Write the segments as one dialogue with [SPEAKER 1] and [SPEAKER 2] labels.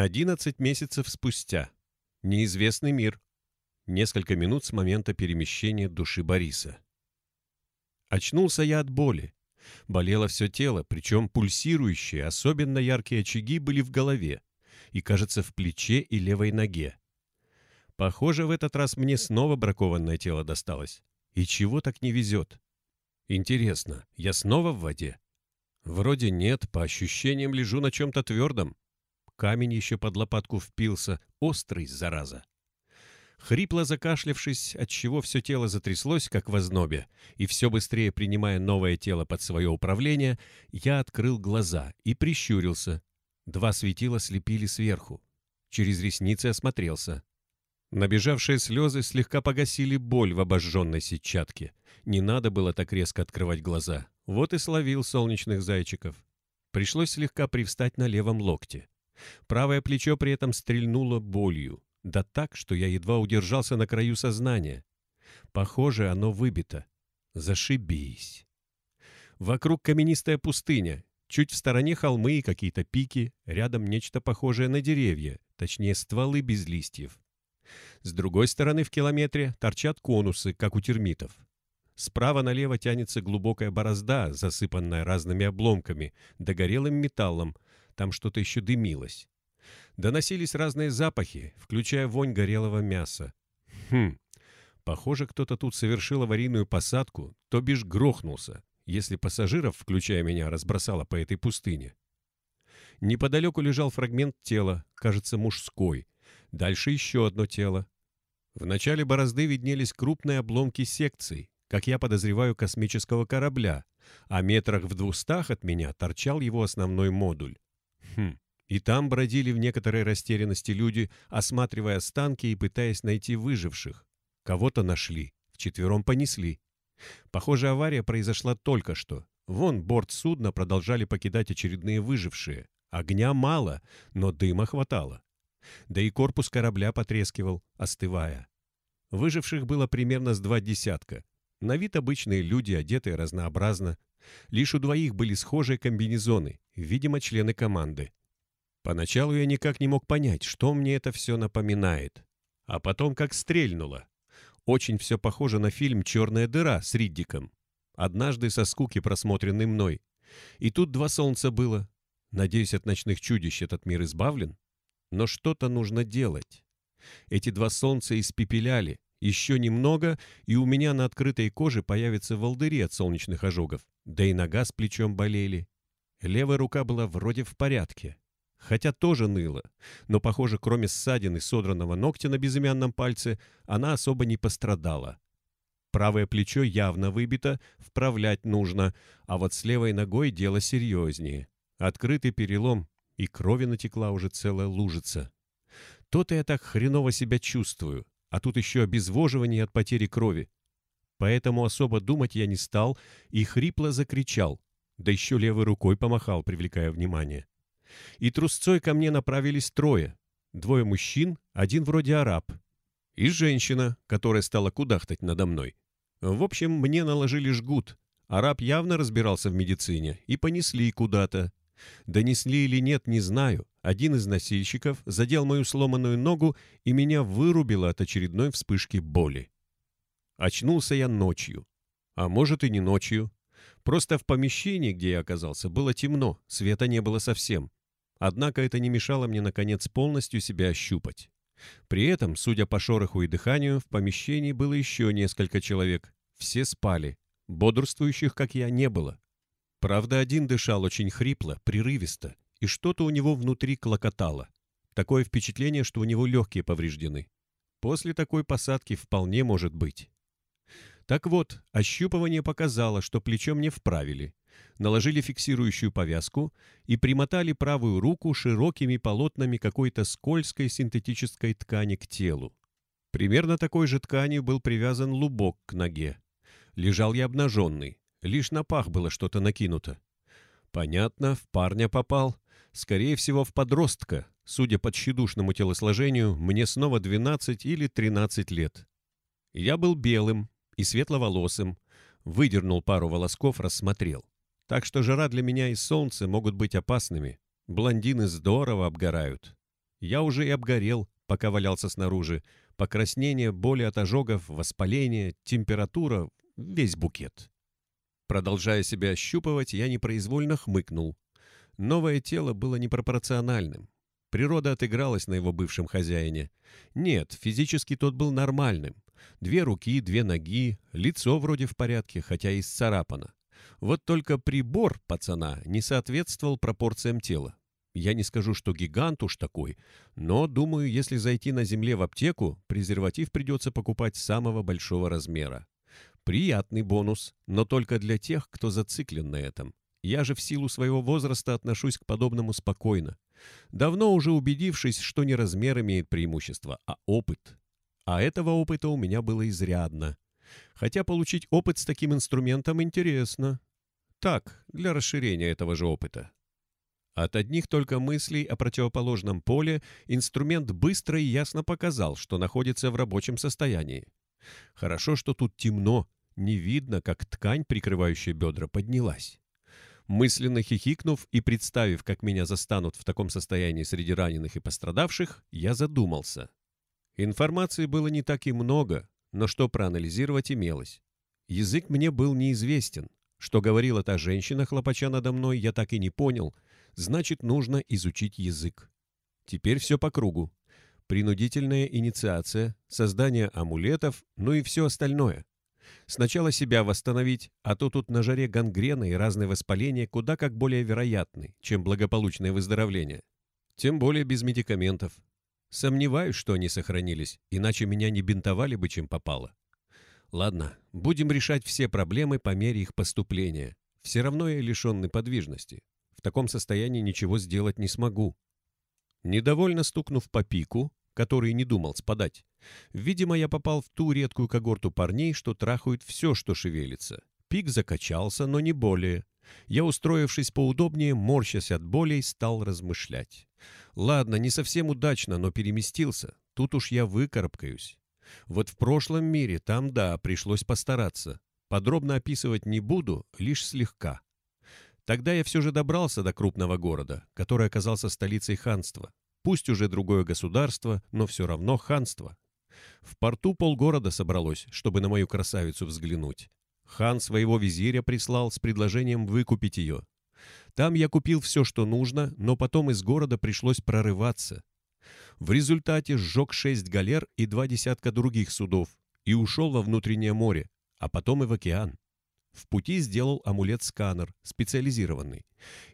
[SPEAKER 1] Одиннадцать месяцев спустя. Неизвестный мир. Несколько минут с момента перемещения души Бориса. Очнулся я от боли. Болело все тело, причем пульсирующие, особенно яркие очаги были в голове и, кажется, в плече и левой ноге. Похоже, в этот раз мне снова бракованное тело досталось. И чего так не везет? Интересно, я снова в воде? Вроде нет, по ощущениям лежу на чем-то твердом. Камень еще под лопатку впился, острый, зараза. Хрипло закашлявшись, отчего все тело затряслось, как в ознобе, и все быстрее принимая новое тело под свое управление, я открыл глаза и прищурился. Два светила слепили сверху. Через ресницы осмотрелся. Набежавшие слезы слегка погасили боль в обожженной сетчатке. Не надо было так резко открывать глаза. Вот и словил солнечных зайчиков. Пришлось слегка привстать на левом локте. Правое плечо при этом стрельнуло болью, да так, что я едва удержался на краю сознания. Похоже, оно выбито. Зашибись. Вокруг каменистая пустыня, чуть в стороне холмы и какие-то пики, рядом нечто похожее на деревья, точнее стволы без листьев. С другой стороны в километре торчат конусы, как у термитов. Справа налево тянется глубокая борозда, засыпанная разными обломками, догорелым металлом, там что-то еще дымилось. Доносились разные запахи, включая вонь горелого мяса. Хм, похоже, кто-то тут совершил аварийную посадку, то бишь грохнулся, если пассажиров, включая меня, разбросало по этой пустыне. Неподалеку лежал фрагмент тела, кажется, мужской. Дальше еще одно тело. В начале борозды виднелись крупные обломки секций, как я подозреваю, космического корабля, а метрах в двухстах от меня торчал его основной модуль. Хм. И там бродили в некоторой растерянности люди, осматривая останки и пытаясь найти выживших. Кого-то нашли, вчетвером понесли. Похоже, авария произошла только что. Вон борт судна продолжали покидать очередные выжившие. Огня мало, но дыма хватало. Да и корпус корабля потрескивал, остывая. Выживших было примерно с два десятка. На вид обычные люди, одетые разнообразно, Лишь у двоих были схожие комбинезоны, видимо, члены команды. Поначалу я никак не мог понять, что мне это все напоминает. А потом как стрельнуло. Очень все похоже на фильм «Черная дыра» с Риддиком. Однажды со скуки просмотренный мной. И тут два солнца было. Надеюсь, от ночных чудищ этот мир избавлен. Но что-то нужно делать. Эти два солнца испепеляли, еще немного, и у меня на открытой коже появятся волдыри от солнечных ожогов. Да и нога с плечом болели. Левая рука была вроде в порядке. Хотя тоже ныла. Но, похоже, кроме ссадины содранного ногтя на безымянном пальце, она особо не пострадала. Правое плечо явно выбито, вправлять нужно, а вот с левой ногой дело серьезнее. Открытый перелом, и крови натекла уже целая лужица. То-то я так хреново себя чувствую а тут еще обезвоживание от потери крови. Поэтому особо думать я не стал и хрипло закричал, да еще левой рукой помахал, привлекая внимание. И трусцой ко мне направились трое. Двое мужчин, один вроде араб. И женщина, которая стала кудахтать надо мной. В общем, мне наложили жгут. Араб явно разбирался в медицине и понесли куда-то. Донесли или нет, не знаю. Один из носильщиков задел мою сломанную ногу и меня вырубило от очередной вспышки боли. Очнулся я ночью. А может и не ночью. Просто в помещении, где я оказался, было темно, света не было совсем. Однако это не мешало мне, наконец, полностью себя ощупать. При этом, судя по шороху и дыханию, в помещении было еще несколько человек. Все спали. Бодрствующих, как я, не было. Правда, один дышал очень хрипло, прерывисто, и что-то у него внутри клокотало. Такое впечатление, что у него легкие повреждены. После такой посадки вполне может быть. Так вот, ощупывание показало, что плечо мне вправили. Наложили фиксирующую повязку и примотали правую руку широкими полотнами какой-то скользкой синтетической ткани к телу. Примерно такой же тканью был привязан лубок к ноге. Лежал я обнаженный, лишь на пах было что-то накинуто. Понятно, в парня попал, Скорее всего, в подростка. Судя по тщедушному телосложению, мне снова 12 или 13 лет. Я был белым и светловолосым. Выдернул пару волосков, рассмотрел. Так что жара для меня и солнце могут быть опасными. Блондины здорово обгорают. Я уже и обгорел, пока валялся снаружи. Покраснение, боли от ожогов, воспаление, температура — весь букет. Продолжая себя ощупывать, я непроизвольно хмыкнул. Новое тело было непропорциональным. Природа отыгралась на его бывшем хозяине. Нет, физически тот был нормальным. Две руки, две ноги, лицо вроде в порядке, хотя и сцарапано. Вот только прибор пацана не соответствовал пропорциям тела. Я не скажу, что гигант уж такой, но, думаю, если зайти на земле в аптеку, презерватив придется покупать самого большого размера. Приятный бонус, но только для тех, кто зациклен на этом. Я же в силу своего возраста отношусь к подобному спокойно. Давно уже убедившись, что не размер имеет преимущество, а опыт. А этого опыта у меня было изрядно. Хотя получить опыт с таким инструментом интересно. Так, для расширения этого же опыта. От одних только мыслей о противоположном поле инструмент быстро и ясно показал, что находится в рабочем состоянии. Хорошо, что тут темно, не видно, как ткань, прикрывающая бедра, поднялась. Мысленно хихикнув и представив, как меня застанут в таком состоянии среди раненых и пострадавших, я задумался. Информации было не так и много, но что проанализировать имелось. Язык мне был неизвестен. Что говорила та женщина, хлопача надо мной, я так и не понял — значит, нужно изучить язык. Теперь все по кругу. Принудительная инициация, создание амулетов, ну и все остальное. Сначала себя восстановить, а то тут на жаре гангрена и разные воспаления куда как более вероятны, чем благополучное выздоровление. Тем более без медикаментов. Сомневаюсь, что они сохранились, иначе меня не бинтовали бы, чем попало. Ладно, будем решать все проблемы по мере их поступления. Все равно я лишенный подвижности. В таком состоянии ничего сделать не смогу. Недовольно стукнув по пику, который не думал спадать, видимо, я попал в ту редкую когорту парней, что трахают все, что шевелится. Пик закачался, но не более. Я, устроившись поудобнее, морщась от болей, стал размышлять. Ладно, не совсем удачно, но переместился. Тут уж я выкарабкаюсь. Вот в прошлом мире там, да, пришлось постараться. Подробно описывать не буду, лишь слегка. Тогда я все же добрался до крупного города, который оказался столицей ханства. Пусть уже другое государство, но все равно ханство. В порту полгорода собралось, чтобы на мою красавицу взглянуть. Хан своего визиря прислал с предложением выкупить ее. Там я купил все, что нужно, но потом из города пришлось прорываться. В результате сжег шесть галер и два десятка других судов и ушел во внутреннее море, а потом и в океан. В пути сделал амулет-сканер, специализированный,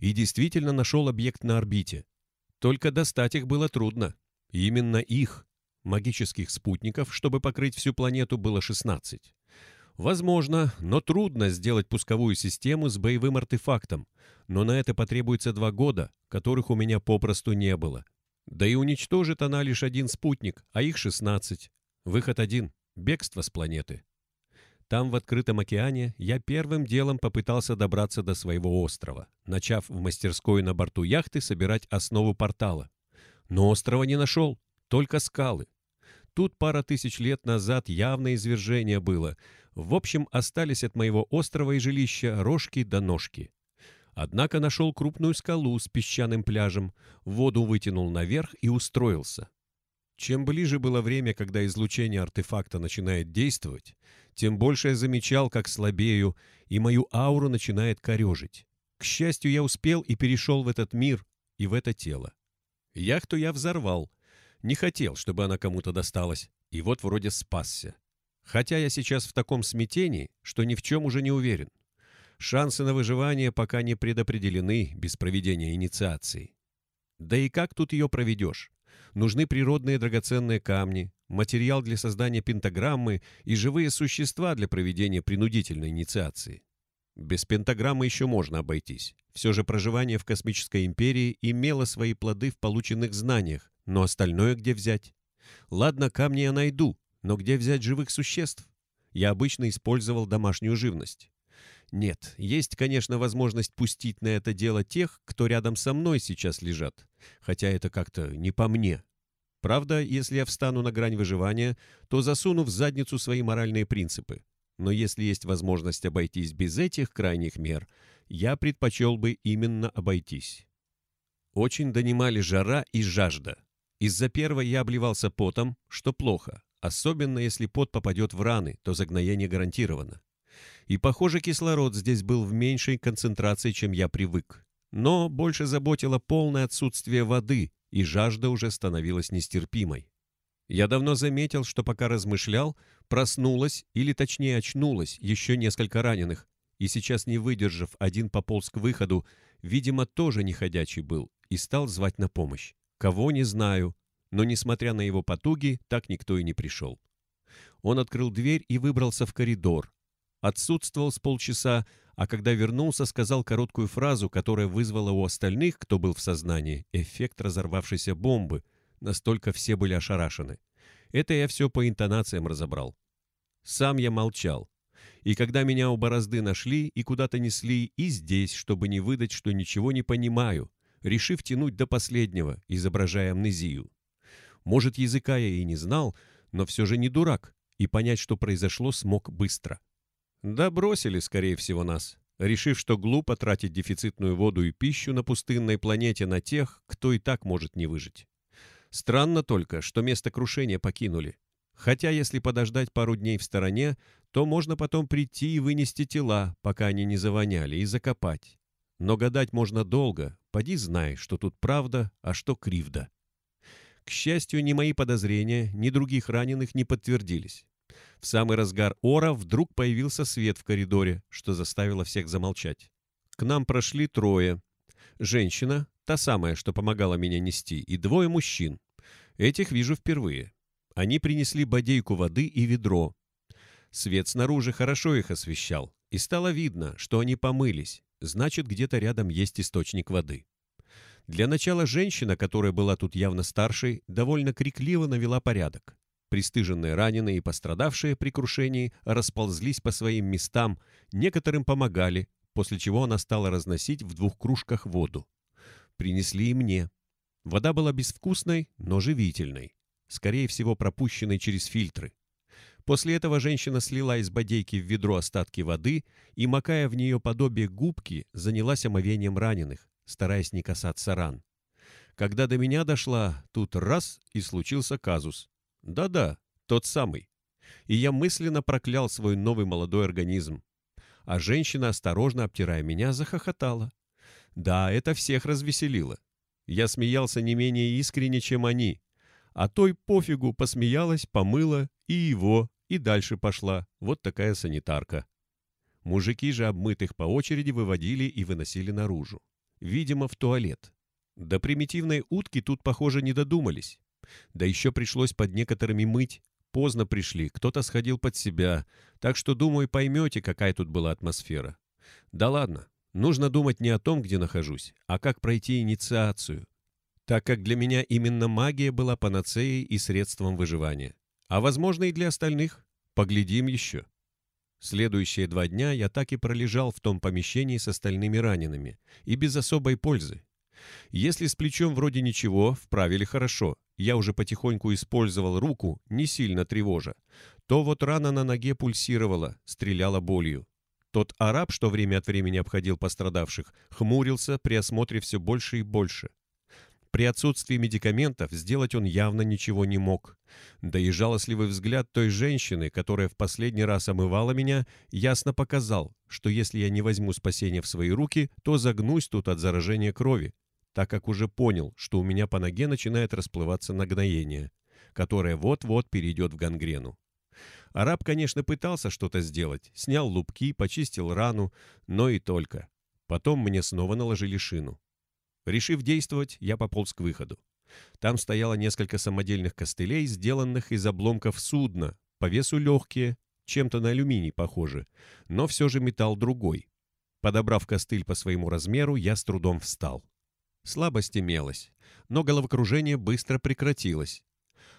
[SPEAKER 1] и действительно нашел объект на орбите. Только достать их было трудно. именно их, магических спутников, чтобы покрыть всю планету, было 16. Возможно, но трудно сделать пусковую систему с боевым артефактом, но на это потребуется два года, которых у меня попросту не было. Да и уничтожит она лишь один спутник, а их 16. Выход один — бегство с планеты. Там, в открытом океане, я первым делом попытался добраться до своего острова, начав в мастерской на борту яхты собирать основу портала. Но острова не нашел, только скалы. Тут пара тысяч лет назад явное извержение было. В общем, остались от моего острова и жилища рожки до ножки. Однако нашел крупную скалу с песчаным пляжем, воду вытянул наверх и устроился. Чем ближе было время, когда излучение артефакта начинает действовать, тем больше я замечал, как слабею, и мою ауру начинает корежить. К счастью, я успел и перешел в этот мир и в это тело. Яхту я взорвал. Не хотел, чтобы она кому-то досталась, и вот вроде спасся. Хотя я сейчас в таком смятении, что ни в чем уже не уверен. Шансы на выживание пока не предопределены без проведения инициации. Да и как тут ее проведешь? Нужны природные драгоценные камни, материал для создания пентаграммы и живые существа для проведения принудительной инициации. Без пентаграммы еще можно обойтись. Все же проживание в космической империи имело свои плоды в полученных знаниях, но остальное где взять? Ладно, камни я найду, но где взять живых существ? Я обычно использовал домашнюю живность. Нет, есть, конечно, возможность пустить на это дело тех, кто рядом со мной сейчас лежат, хотя это как-то не по мне. Правда, если я встану на грань выживания, то засуну в задницу свои моральные принципы. Но если есть возможность обойтись без этих крайних мер, я предпочел бы именно обойтись. Очень донимали жара и жажда. Из-за первой я обливался потом, что плохо, особенно если пот попадет в раны, то загноение гарантировано. И, похоже, кислород здесь был в меньшей концентрации, чем я привык. Но больше заботило полное отсутствие воды, и жажда уже становилась нестерпимой. Я давно заметил, что пока размышлял, проснулась, или точнее очнулась, еще несколько раненых, и сейчас, не выдержав, один пополз к выходу, видимо, тоже неходячий был, и стал звать на помощь. Кого не знаю, но, несмотря на его потуги, так никто и не пришел. Он открыл дверь и выбрался в коридор. Отсутствовал с полчаса, а когда вернулся, сказал короткую фразу, которая вызвала у остальных, кто был в сознании, эффект разорвавшейся бомбы. Настолько все были ошарашены. Это я все по интонациям разобрал. Сам я молчал. И когда меня у борозды нашли и куда-то несли, и здесь, чтобы не выдать, что ничего не понимаю, решив тянуть до последнего, изображая амнезию. Может, языка я и не знал, но все же не дурак, и понять, что произошло, смог быстро. Да бросили, скорее всего, нас, решив, что глупо тратить дефицитную воду и пищу на пустынной планете на тех, кто и так может не выжить. Странно только, что место крушения покинули. Хотя, если подождать пару дней в стороне, то можно потом прийти и вынести тела, пока они не завоняли, и закопать. Но гадать можно долго, поди знай, что тут правда, а что кривда. К счастью, ни мои подозрения, ни других раненых не подтвердились. В самый разгар ора вдруг появился свет в коридоре, что заставило всех замолчать. К нам прошли трое. Женщина, та самая, что помогала меня нести, и двое мужчин. Этих вижу впервые. Они принесли бодейку воды и ведро. Свет снаружи хорошо их освещал, и стало видно, что они помылись, значит, где-то рядом есть источник воды. Для начала женщина, которая была тут явно старшей, довольно крикливо навела порядок. Пристыженные раненые и пострадавшие при крушении расползлись по своим местам, некоторым помогали, после чего она стала разносить в двух кружках воду. Принесли и мне. Вода была безвкусной, но живительной, скорее всего пропущенной через фильтры. После этого женщина слила из бодейки в ведро остатки воды и, макая в нее подобие губки, занялась омовением раненых, стараясь не касаться ран. Когда до меня дошла, тут раз и случился казус. Да-да, тот самый. И я мысленно проклял свой новый молодой организм. А женщина, осторожно обтирая меня, захохотала. Да, это всех развеселило. Я смеялся не менее искренне, чем они. А той пофигу посмеялась, помыла и его, и дальше пошла. Вот такая санитарка. Мужики же обмытых по очереди выводили и выносили наружу. Видимо, в туалет. До примитивной утки тут, похоже, не додумались. Да еще пришлось под некоторыми мыть. Поздно пришли, кто-то сходил под себя. Так что, думаю, поймете, какая тут была атмосфера. Да ладно, нужно думать не о том, где нахожусь, а как пройти инициацию. Так как для меня именно магия была панацеей и средством выживания. А возможно и для остальных. Поглядим еще. Следующие два дня я так и пролежал в том помещении с остальными ранеными, и без особой пользы. Если с плечом вроде ничего, вправили хорошо, я уже потихоньку использовал руку, не сильно тревожа, то вот рана на ноге пульсировала, стреляла болью. Тот араб, что время от времени обходил пострадавших, хмурился при осмотре все больше и больше. При отсутствии медикаментов сделать он явно ничего не мог. Да и жалостливый взгляд той женщины, которая в последний раз омывала меня, ясно показал, что если я не возьму спасение в свои руки, то загнусь тут от заражения крови, так как уже понял, что у меня по ноге начинает расплываться нагноение, которое вот-вот перейдет в гангрену. Араб, конечно, пытался что-то сделать, снял лупки, почистил рану, но и только. Потом мне снова наложили шину. Решив действовать, я пополз к выходу. Там стояло несколько самодельных костылей, сделанных из обломков судна, по весу легкие, чем-то на алюминий похожи, но все же металл другой. Подобрав костыль по своему размеру, я с трудом встал. Слабость имелась, но головокружение быстро прекратилось.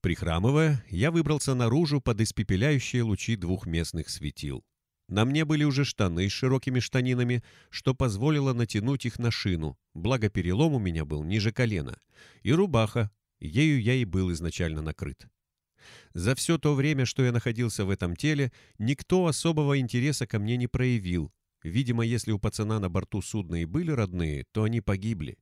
[SPEAKER 1] Прихрамывая, я выбрался наружу под испепеляющие лучи двух местных светил. На мне были уже штаны с широкими штанинами, что позволило натянуть их на шину, благо перелом у меня был ниже колена, и рубаха, ею я и был изначально накрыт. За все то время, что я находился в этом теле, никто особого интереса ко мне не проявил. Видимо, если у пацана на борту судна и были родные, то они погибли.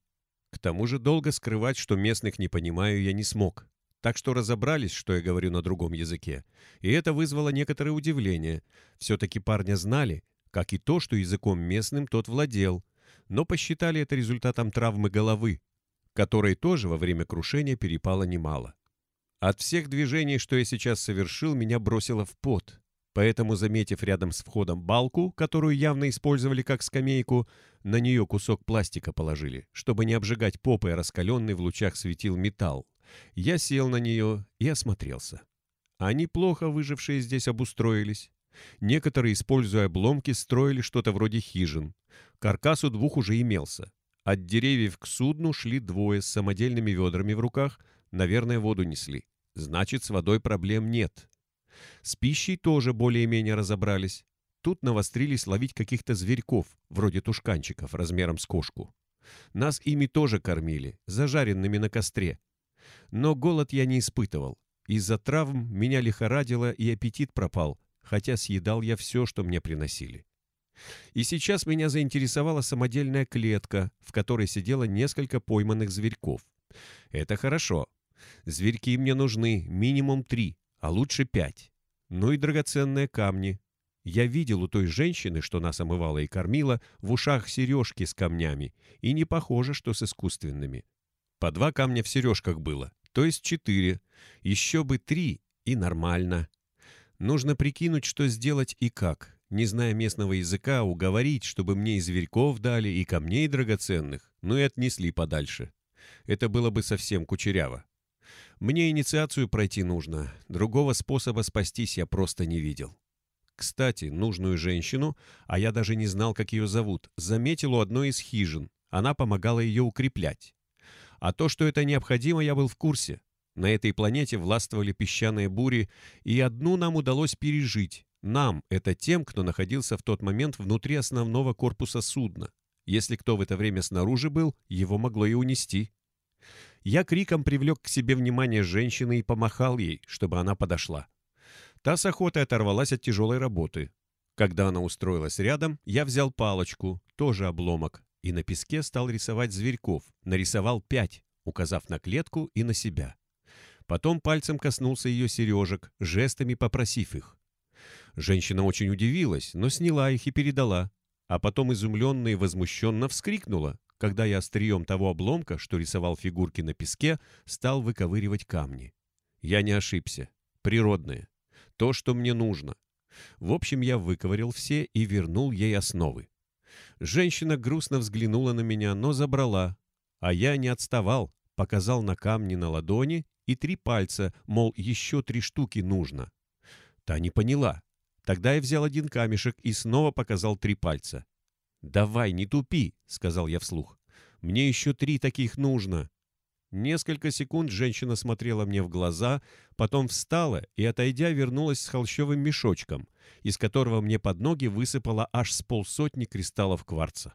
[SPEAKER 1] К тому же долго скрывать, что местных не понимаю, я не смог. Так что разобрались, что я говорю на другом языке. И это вызвало некоторое удивление. Все-таки парня знали, как и то, что языком местным тот владел. Но посчитали это результатом травмы головы, которой тоже во время крушения перепало немало. От всех движений, что я сейчас совершил, меня бросило в пот. Поэтому, заметив рядом с входом балку, которую явно использовали как скамейку, на нее кусок пластика положили, чтобы не обжигать попой раскаленный в лучах светил металл. Я сел на нее и осмотрелся. Они плохо выжившие здесь обустроились. Некоторые, используя обломки, строили что-то вроде хижин. Каркас у двух уже имелся. От деревьев к судну шли двое с самодельными ведрами в руках, наверное, воду несли. Значит, с водой проблем нет. С пищей тоже более-менее разобрались. Тут навострились ловить каких-то зверьков, вроде тушканчиков, размером с кошку. Нас ими тоже кормили, зажаренными на костре. Но голод я не испытывал. Из-за травм меня лихорадило и аппетит пропал, хотя съедал я все, что мне приносили. И сейчас меня заинтересовала самодельная клетка, в которой сидело несколько пойманных зверьков. Это хорошо. Зверьки мне нужны минимум три, а лучше пять. Ну и драгоценные камни. Я видел у той женщины, что нас омывала и кормила, в ушах сережки с камнями, и не похоже, что с искусственными. По два камня в сережках было, то есть четыре. Еще бы три, и нормально. Нужно прикинуть, что сделать и как. Не зная местного языка, уговорить, чтобы мне и зверьков дали, и камней драгоценных, ну и отнесли подальше. Это было бы совсем кучеряво. Мне инициацию пройти нужно. Другого способа спастись я просто не видел. Кстати, нужную женщину, а я даже не знал, как ее зовут, заметил у одной из хижин. Она помогала ее укреплять. А то, что это необходимо, я был в курсе. На этой планете властвовали песчаные бури, и одну нам удалось пережить. Нам — это тем, кто находился в тот момент внутри основного корпуса судна. Если кто в это время снаружи был, его могло и унести. Я криком привлек к себе внимание женщины и помахал ей, чтобы она подошла. Та с охотой оторвалась от тяжелой работы. Когда она устроилась рядом, я взял палочку, тоже обломок, и на песке стал рисовать зверьков. Нарисовал пять, указав на клетку и на себя. Потом пальцем коснулся ее сережек, жестами попросив их. Женщина очень удивилась, но сняла их и передала, а потом изумленно и возмущенно вскрикнула, когда я острием того обломка, что рисовал фигурки на песке, стал выковыривать камни. Я не ошибся. Природные. То, что мне нужно. В общем, я выковырил все и вернул ей основы. Женщина грустно взглянула на меня, но забрала. А я не отставал, показал на камни на ладони и три пальца, мол, еще три штуки нужно. Та не поняла. Тогда я взял один камешек и снова показал три пальца. «Давай, не тупи», — сказал я вслух. «Мне еще три таких нужно». Несколько секунд женщина смотрела мне в глаза, потом встала и, отойдя, вернулась с холщовым мешочком, из которого мне под ноги высыпала аж с полсотни кристаллов кварца.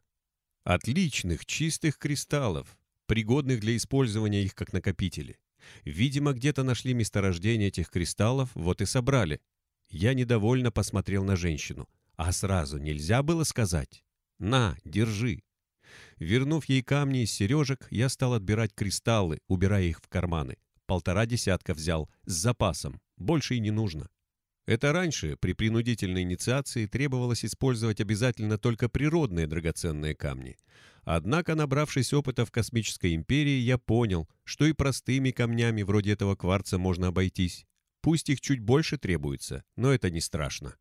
[SPEAKER 1] Отличных, чистых кристаллов, пригодных для использования их как накопители. Видимо, где-то нашли месторождение этих кристаллов, вот и собрали. Я недовольно посмотрел на женщину. А сразу нельзя было сказать. «На, держи». Вернув ей камни из сережек, я стал отбирать кристаллы, убирая их в карманы. Полтора десятка взял, с запасом, больше и не нужно. Это раньше, при принудительной инициации, требовалось использовать обязательно только природные драгоценные камни. Однако, набравшись опыта в космической империи, я понял, что и простыми камнями вроде этого кварца можно обойтись. Пусть их чуть больше требуется, но это не страшно.